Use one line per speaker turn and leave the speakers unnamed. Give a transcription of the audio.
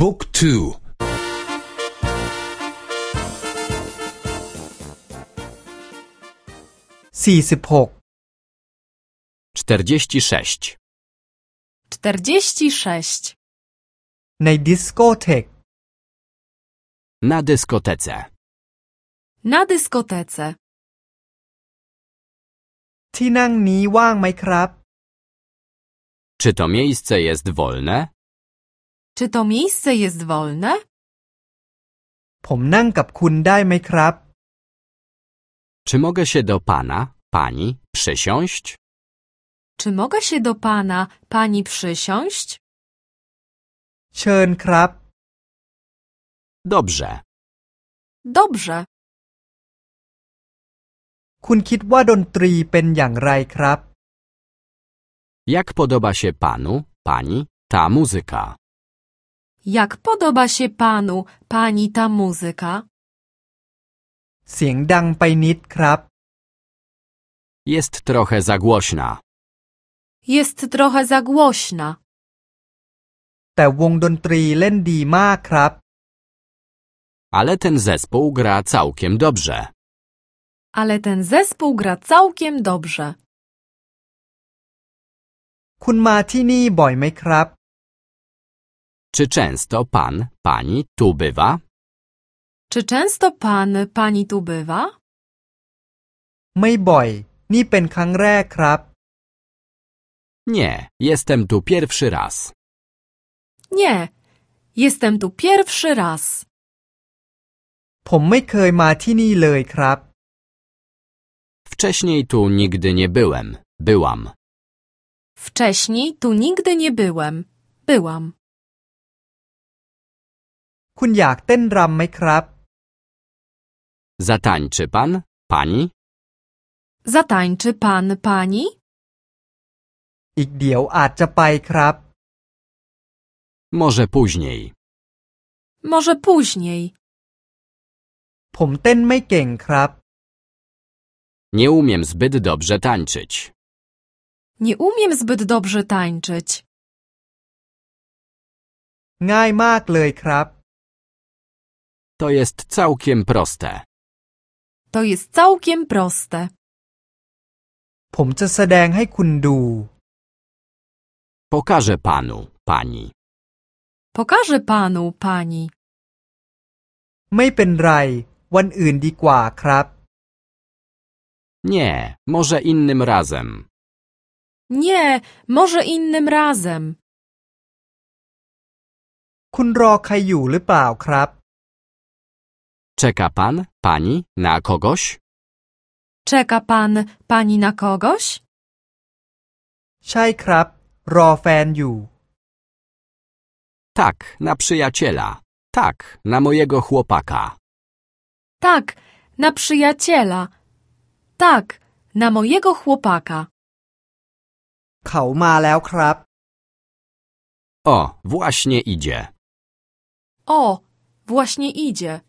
บุ๊กทู
สี่สิบหก
46.
46.
ในดิสโกเทก
Na dyskotece.
Na dyskotece.
ที่นั่งนี้ว่างไหมครับ
Czy to miejsce jest wolne?
Czy to miejsce jest wolne?
ผมนั่งกับคุณได้ไหมครับ
Czy mogę się do pana, pani przysiąść?
Czy mogę się do pana, pani przysiąść?
เชิญครับ
Dobrze.
Dobrze.
คุณคิดว่าดนตรีเป็นอย่างไรครับ
Jak podoba się panu, pani ta muzyka?
Jak podoba się panu, pani ta muzyka?
เสียงดังไปนิดครับ
Jest trochę za głośna.
Jest trochę za głośna,
แต่วงดนตรีเล่นดีมากครับ
Ale ten zespół gra całkiem dobrze.
ale ten zespół gra całkiem dobrze.
คุณมาที่นี่บ่อยไหมครับ
Czy często pan, pani tu bywa?
Czy często pan, pani tu bywa?
ไม่บ่อย นี่เป็นครั้งแรกครับ
Nie, jestem tu pierwszy raz.
Nie, jestem tu pierwszy raz.
ผมไม่เคยมาที่นี่เลยครับ
Wcześniej tu nigdy nie byłem. Byłam.
Wcześniej tu nigdy nie byłem. Byłam.
คุณอยากเต้นรำไหมครับ
Zatańczy pan, pani?
Zatańczy pan, pani?
อีกเดี๋ยวอาจจะไปครับ
Może później.
Może później.
ผมเต้นไม่เก่งครับ
Nie umiem zbyt dobrze tańczyć.
Nie umiem zbyt dobrze tańczyć.
ง่ายมากเลยครับ
To jest całkiem proste.
To jest całkiem proste.
ผมจะแสดงให้คุณดู
Pokażę panu, pani.
Pokażę panu, pani.
ไม่เป็นไร วันอื่นดีกว่าครับ
Nie, może innym razem.
Nie, może innym razem.
คุณรอใครอยู่หรือเปล่าครับ
Czeka pan, pani na kogoś?
Czeka pan, pani na kogoś?
ใช่ครับ รอแฟนอยู่
Tak, na przyjaciela. Tak, na mojego chłopaka.
Tak, na przyjaciela. Tak, na mojego chłopaka.
เขามาแล้วครับ
O, właśnie idzie.
O, właśnie idzie.